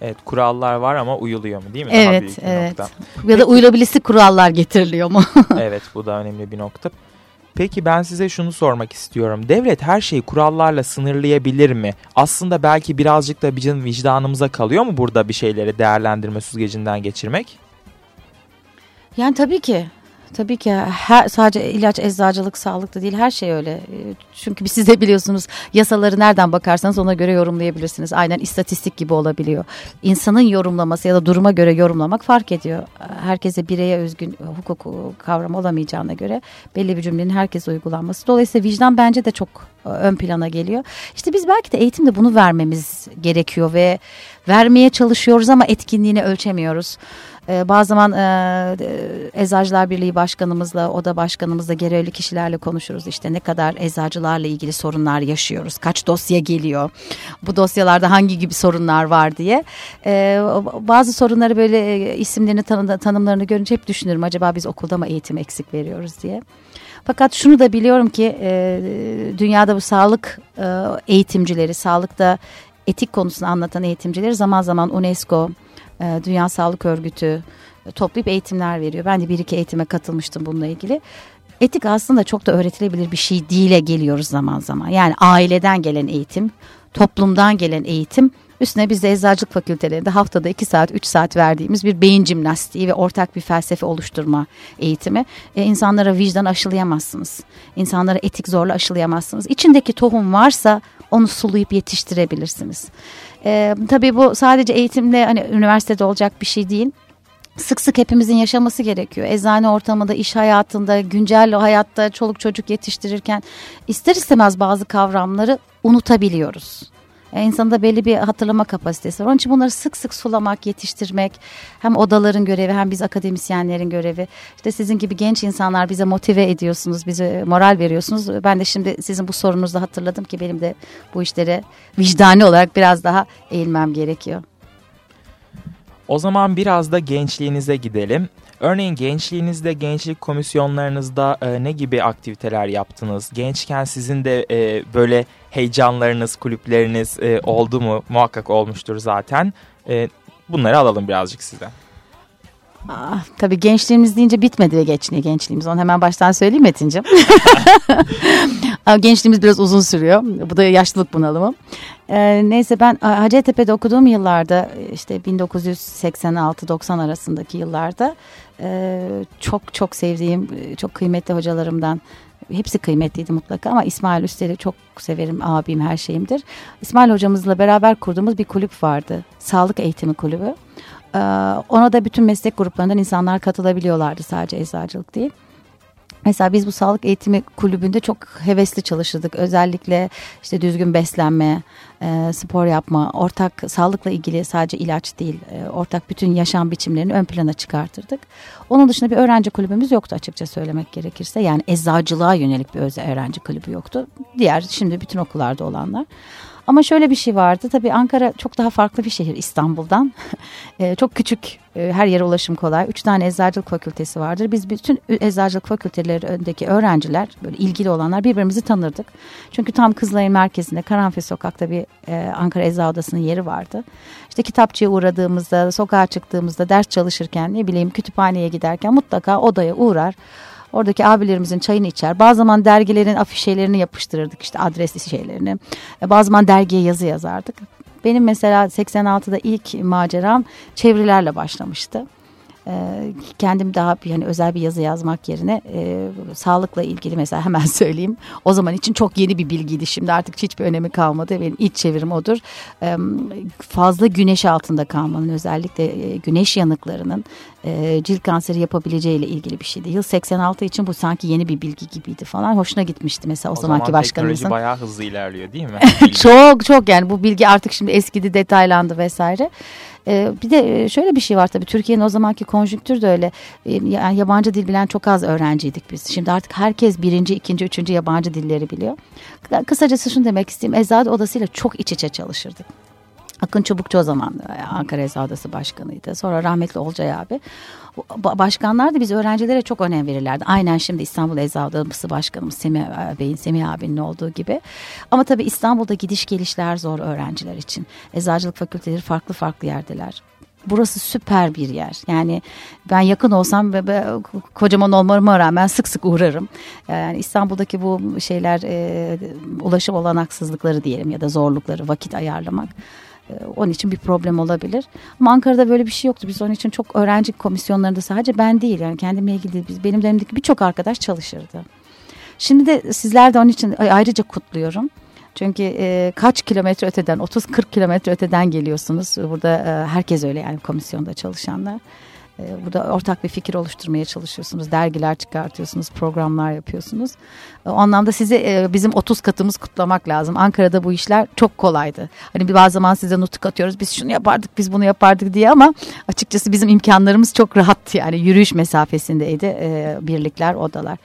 Evet kurallar var ama uyuluyor mu değil mi? Daha Evet, büyük bir evet. nokta. Ya da uyulabilisi kurallar getiriliyor mu? evet bu da önemli bir nokta. Peki ben size şunu sormak istiyorum. Devlet her şeyi kurallarla sınırlayabilir mi? Aslında belki birazcık da bizim vicdanımıza kalıyor mu burada bir şeyleri değerlendirme süzgecinden geçirmek? Yani tabii ki. Tabii ki her, sadece ilaç, eczacılık, sağlıkta değil her şey öyle. E, Çünkü siz de biliyorsunuz yasaları nereden bakarsanız ona göre yorumlayabilirsiniz. Aynen istatistik gibi olabiliyor. İnsanın yorumlaması ya da duruma göre yorumlamak fark ediyor. Herkese bireye özgün hukuk kavramı olamayacağına göre belli bir cümlenin herkese uygulanması. Dolayısıyla vicdan bence de çok e, ön plana geliyor. İşte biz belki de eğitimde bunu vermemiz gerekiyor ve vermeye çalışıyoruz ama etkinliğini ölçemiyoruz. Ee, bazı zaman e, e, Eczacılar Birliği Başkanımızla, oda başkanımızla, görevli kişilerle konuşuruz. İşte ne kadar eczacılarla ilgili sorunlar yaşıyoruz, kaç dosya geliyor, bu dosyalarda hangi gibi sorunlar var diye. Ee, bazı sorunları böyle e, isimlerini, tanı- tanımlarını görünce hep düşünürüm. Acaba biz okulda mı eğitim eksik veriyoruz diye. Fakat şunu da biliyorum ki e, dünyada bu sağlık e, eğitimcileri, sağlıkta etik konusunu anlatan eğitimcileri zaman zaman UNESCO, e, Dünya Sağlık Örgütü e, toplayıp eğitimler veriyor. Ben de bir iki eğitime katılmıştım bununla ilgili. Etik aslında çok da öğretilebilir bir şey değile geliyoruz zaman zaman. Yani aileden gelen eğitim, toplumdan gelen eğitim, üstüne biz de eczacılık fakültelerinde haftada 2 saat 3 saat verdiğimiz bir beyin jimnastiği ve ortak bir felsefe oluşturma eğitimi. E, insanlara vicdan aşılayamazsınız. İnsanlara etik zorla aşılayamazsınız. İçindeki tohum varsa onu sulayıp yetiştirebilirsiniz. E, tabii bu sadece eğitimle hani üniversitede olacak bir şey değil sık sık hepimizin yaşaması gerekiyor. Eczane ortamında, iş hayatında, güncel hayatta çoluk çocuk yetiştirirken ister istemez bazı kavramları unutabiliyoruz. Yani insanın da belli bir hatırlama kapasitesi var. Onun için bunları sık sık sulamak, yetiştirmek hem odaların görevi hem biz akademisyenlerin görevi. İşte sizin gibi genç insanlar bize motive ediyorsunuz, bize moral veriyorsunuz. Ben de şimdi sizin bu sorunuzda hatırladım ki benim de bu işlere vicdani olarak biraz daha eğilmem gerekiyor. O zaman biraz da gençliğinize gidelim. Örneğin gençliğinizde, gençlik komisyonlarınızda e, ne gibi aktiviteler yaptınız? Gençken sizin de e, böyle heyecanlarınız, kulüpleriniz e, oldu mu? Muhakkak olmuştur zaten. E, bunları alalım birazcık sizden. Ah, tabii gençliğimiz deyince bitmedi ve geçti gençliğimiz. Onu hemen baştan söyleyeyim Metin'cim. Ama gençliğimiz biraz uzun sürüyor. Bu da yaşlılık bunalımı. Ee, neyse ben Hacettepe'de okuduğum yıllarda işte 1986-90 arasındaki yıllarda e, çok çok sevdiğim çok kıymetli hocalarımdan hepsi kıymetliydi mutlaka ama İsmail Üstel'i çok severim abim her şeyimdir. İsmail hocamızla beraber kurduğumuz bir kulüp vardı. Sağlık eğitimi kulübü. Ee, ona da bütün meslek gruplarından insanlar katılabiliyorlardı sadece eczacılık değil. Mesela biz bu sağlık eğitimi kulübünde çok hevesli çalışırdık. Özellikle işte düzgün beslenme, e, spor yapma, ortak sağlıkla ilgili sadece ilaç değil, e, ortak bütün yaşam biçimlerini ön plana çıkartırdık. Onun dışında bir öğrenci kulübümüz yoktu açıkça söylemek gerekirse. Yani eczacılığa yönelik bir öğrenci kulübü yoktu. Diğer şimdi bütün okullarda olanlar. Ama şöyle bir şey vardı. Tabii Ankara çok daha farklı bir şehir İstanbul'dan. e, çok küçük, e, her yere ulaşım kolay. Üç tane eczacılık fakültesi vardır. Biz bütün eczacılık fakülteleri öndeki öğrenciler, böyle ilgili olanlar birbirimizi tanırdık. Çünkü tam Kızılay'ın merkezinde Karanfil Sokak'ta bir e, Ankara Eczacı Odası'nın yeri vardı. İşte kitapçıya uğradığımızda, sokağa çıktığımızda, ders çalışırken, ne bileyim kütüphaneye giderken mutlaka odaya uğrar. Oradaki abilerimizin çayını içer. Bazı zaman dergilerin afişelerini yapıştırırdık işte adresli şeylerini. E, bazı zaman dergiye yazı yazardık. Benim mesela 86'da ilk maceram çevirilerle başlamıştı. Ee, kendim daha bir hani özel bir yazı yazmak yerine e, sağlıkla ilgili mesela hemen söyleyeyim. O zaman için çok yeni bir bilgiydi. Şimdi artık hiçbir önemi kalmadı. Benim ilk çevirim odur. Ee, fazla güneş altında kalmanın özellikle e, güneş yanıklarının e, cilt kanseri yapabileceği ile ilgili bir şeydi. Yıl 86 için bu sanki yeni bir bilgi gibiydi falan. Hoşuna gitmişti mesela o, o zamanki zaman başkanımızın. teknoloji bayağı hızlı ilerliyor değil mi? çok çok yani bu bilgi artık şimdi eskidi detaylandı vesaire. Ee, bir de e, şöyle bir şey var tabii Türkiye'nin o zamanki konjüktür de öyle. Yani yabancı dil bilen çok az öğrenciydik biz. Şimdi artık herkes birinci, ikinci, üçüncü yabancı dilleri biliyor. Kısacası şunu demek isteyeyim. Eczacı odasıyla çok iç içe çalışırdık. Akın Çubukçu o zaman e, Ankara Eczacı Odası Başkanıydı. Sonra rahmetli Olcay abi. Başkanlar da biz öğrencilere çok önem verirlerdi. Aynen şimdi İstanbul Eczacı Odası Başkanımız Semih e, Bey'in, Semih abinin olduğu gibi. Ama tabii İstanbul'da gidiş gelişler zor öğrenciler için. Eczacılık fakülteleri farklı farklı yerdeler burası süper bir yer. Yani ben yakın olsam ve, kocaman olmama rağmen sık sık uğrarım. Yani İstanbul'daki bu şeyler e, ulaşım olanaksızlıkları diyelim ya da zorlukları vakit ayarlamak ee, onun için bir problem olabilir. Ama Ankara'da böyle bir şey yoktu. Biz onun için çok öğrenci komisyonlarında sadece ben değil yani kendimle ilgili biz, benim dönemimdeki birçok arkadaş çalışırdı. Şimdi de sizler de onun için ayrıca kutluyorum. Çünkü e, kaç kilometre öteden 30-40 kilometre öteden geliyorsunuz. Burada e, herkes öyle yani komisyonda çalışanlar. Ee, burada ortak bir fikir oluşturmaya çalışıyorsunuz. Dergiler çıkartıyorsunuz, programlar yapıyorsunuz. Ee, o anlamda sizi e, bizim 30 katımız kutlamak lazım. Ankara'da bu işler çok kolaydı. Hani bazı zaman size nutuk atıyoruz. Biz şunu yapardık, biz bunu yapardık diye ama açıkçası bizim imkanlarımız çok rahattı. Yani yürüyüş mesafesindeydi e, birlikler, odalar.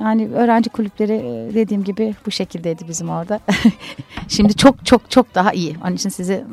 Yani öğrenci kulüpleri e, dediğim gibi bu şekildeydi bizim orada. Şimdi çok çok çok daha iyi. Onun için sizi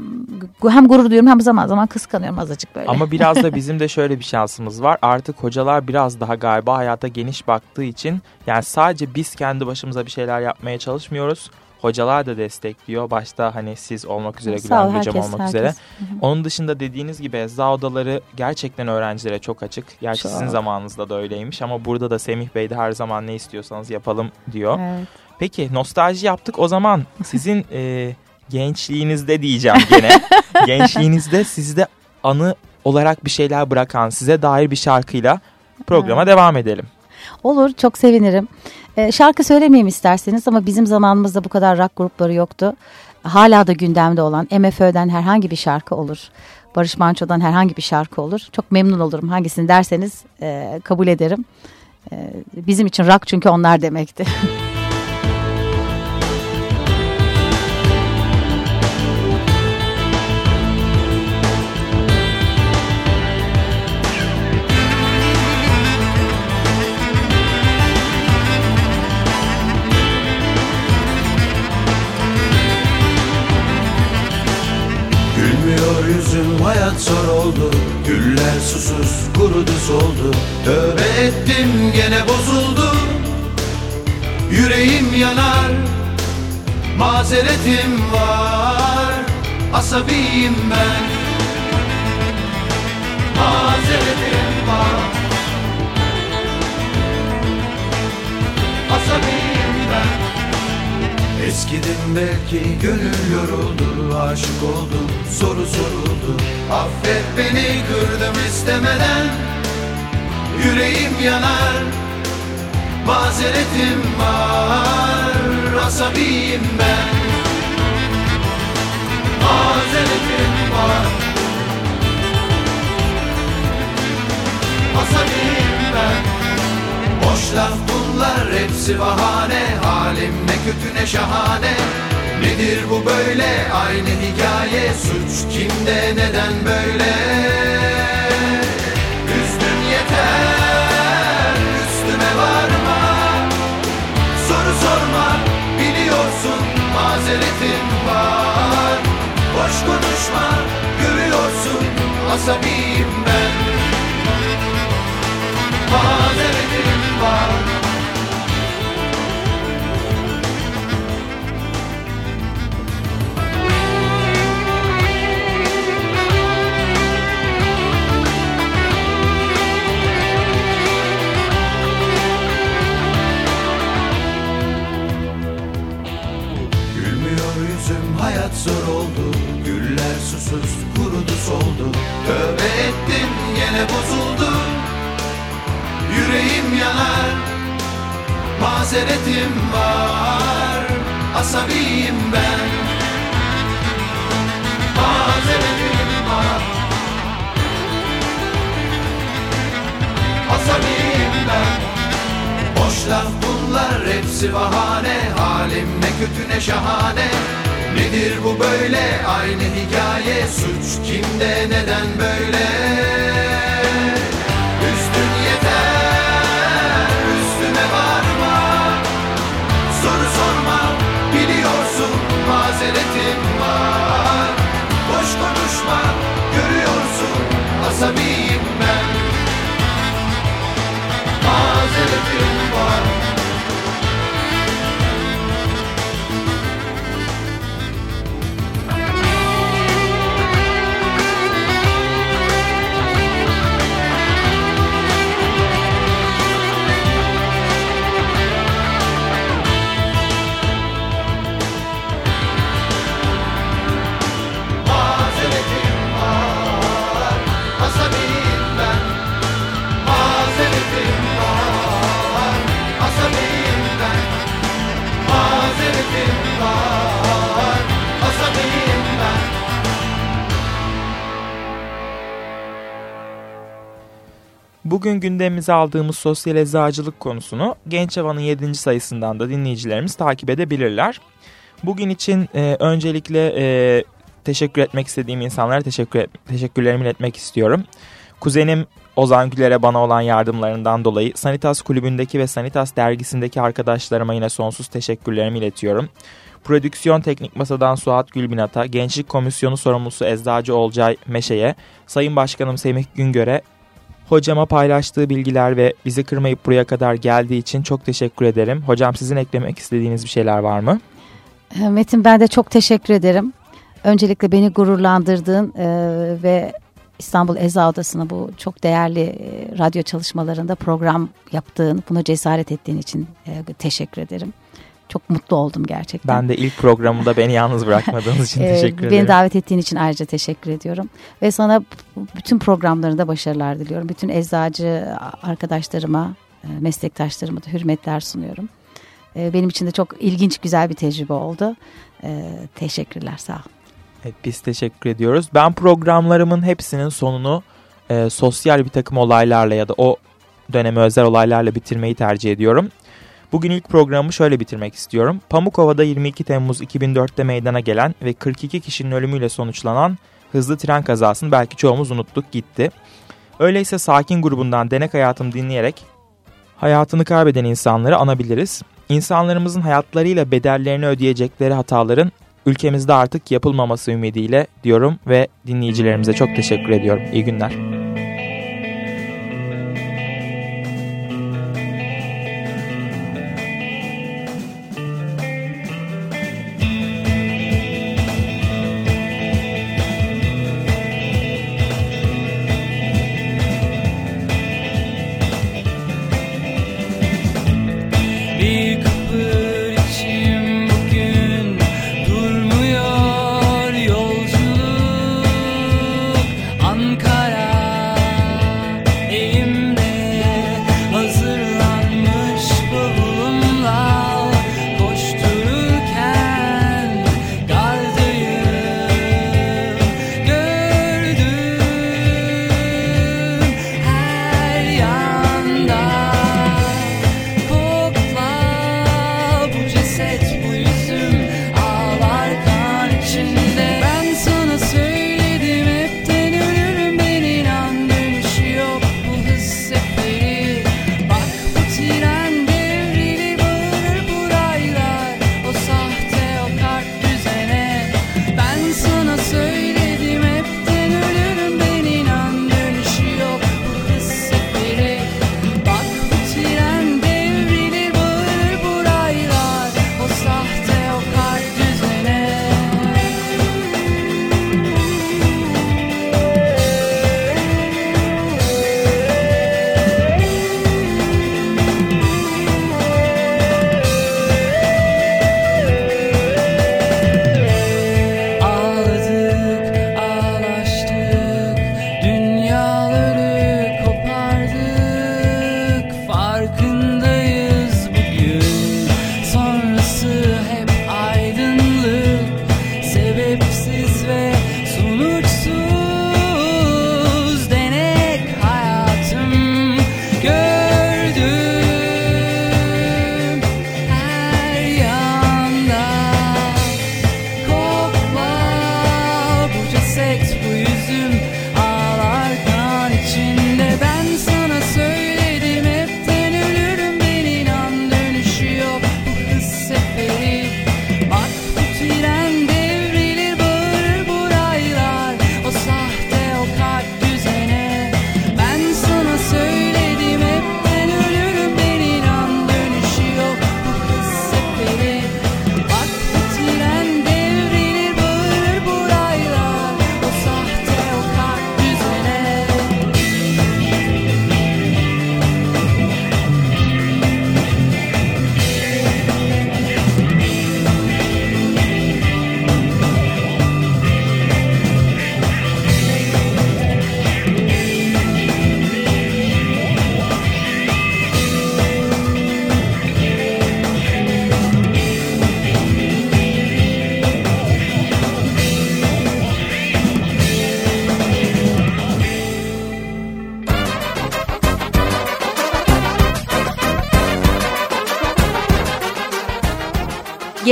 hem gurur duyuyorum hem zaman zaman kıskanıyorum azıcık böyle. Ama biraz da bizim de şöyle bir şansımız var. Artık hocalar biraz daha galiba hayata geniş baktığı için yani sadece biz kendi başımıza bir şeyler yapmaya çalışmıyoruz hocalar da destekliyor. Başta hani siz olmak üzere, Gülen ol, Hocam olmak herkes. üzere. Hı hı. Onun dışında dediğiniz gibi ecza odaları gerçekten öğrencilere çok açık. Gerçi çok. sizin zamanınızda da öyleymiş ama burada da Semih Bey de her zaman ne istiyorsanız yapalım diyor. Evet. Peki nostalji yaptık o zaman sizin e, gençliğinizde diyeceğim gene. gençliğinizde sizde anı olarak bir şeyler bırakan size dair bir şarkıyla programa evet. devam edelim. Olur çok sevinirim. E, şarkı söylemeyeyim isterseniz ama bizim zamanımızda bu kadar rock grupları yoktu. Hala da gündemde olan MFÖ'den herhangi bir şarkı olur. Barış Manço'dan herhangi bir şarkı olur. Çok memnun olurum hangisini derseniz e, kabul ederim. E, bizim için rock çünkü onlar demekti. hayat zor oldu. Güller susuz kurudu soldu. Tövbe ettim gene bozuldu. Yüreğim yanar Mazeretim var. Asabiyim ben. Mazeretim Eskidim belki gönül yoruldu Aşık oldum soru soruldu. Affet beni kırdım istemeden Yüreğim yanar Mazeretim var Asabiyim ben. Mazeretim var. Asabiyim ben Boş laf bunlar hepsi bahane. Halim ne kötü ne şahane. Nedir bu böyle? Aynı hikaye. Suç kimde neden böyle? Üzdün yeter üstüme varma. Soru sorma biliyorsun mazeretim var. Boş konuşma görüyorsun asabiyim ben. Mazeretim var yüzüm hayat zor oldu. Güller susuz kurudu soldu. Tövbe ettim gene bozuldu Yüreğim yanar Mazeretim var Asabiyim ben. Mazeretim var Asabiyim ben. Boş laf bunlar hepsi bahane Halim ne kötü ne şahane. Nedir bu böyle? Aynı hikaye Suç kimde neden böyle Mazeretim var Bugün gündemimize aldığımız sosyal eczacılık konusunu Genç Hava'nın 7. sayısından da dinleyicilerimiz takip edebilirler. Bugün için e, öncelikle e, teşekkür etmek istediğim insanlara teşekkür et, teşekkürlerimi iletmek istiyorum. Kuzenim Ozan Güler'e bana olan yardımlarından dolayı Sanitas Kulübü'ndeki ve Sanitas dergisindeki arkadaşlarıma yine sonsuz teşekkürlerimi iletiyorum. Prodüksiyon Teknik Masa'dan Suat Gülbinat'a, Gençlik Komisyonu sorumlusu Eczacı Olcay Meşe'ye, Sayın Başkanım Semih Güngör'e, hocama paylaştığı bilgiler ve bizi kırmayıp buraya kadar geldiği için çok teşekkür ederim. Hocam sizin eklemek istediğiniz bir şeyler var mı? Ee, Metin ben de çok teşekkür ederim. Öncelikle beni gururlandırdığın e, ve İstanbul Eza Odası'na bu çok değerli e, radyo çalışmalarında program yaptığın, buna cesaret ettiğin için e, teşekkür ederim. Çok mutlu oldum gerçekten. Ben de ilk programda beni yalnız bırakmadığınız için Ee, teşekkür Beni ederim. davet ettiğin için ayrıca teşekkür ediyorum. Ve sana bütün programlarında başarılar diliyorum. Bütün eczacı arkadaşlarıma, e, meslektaşlarıma da hürmetler sunuyorum. E, Benim için de çok ilginç, güzel bir tecrübe oldu. E, Teşekkürler, sağ ol. Evet, biz teşekkür ediyoruz. Ben programlarımın hepsinin sonunu e, sosyal bir takım olaylarla ya da o döneme özel olaylarla bitirmeyi tercih ediyorum. Bugün ilk programı şöyle bitirmek istiyorum. Pamukova'da 22 Temmuz 2004'te meydana gelen ve 42 kişinin ölümüyle sonuçlanan hızlı tren kazasını belki çoğumuz unuttuk gitti. Öyleyse Sakin grubundan Denek Hayatım dinleyerek hayatını kaybeden insanları anabiliriz. İnsanlarımızın hayatlarıyla bedellerini ödeyecekleri hataların ülkemizde artık yapılmaması ümidiyle diyorum ve dinleyicilerimize çok teşekkür ediyorum. İyi günler.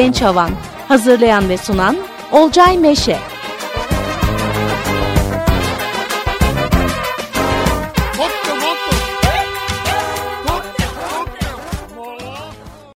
Genç Havan Hazırlayan ve sunan Olcay Meşe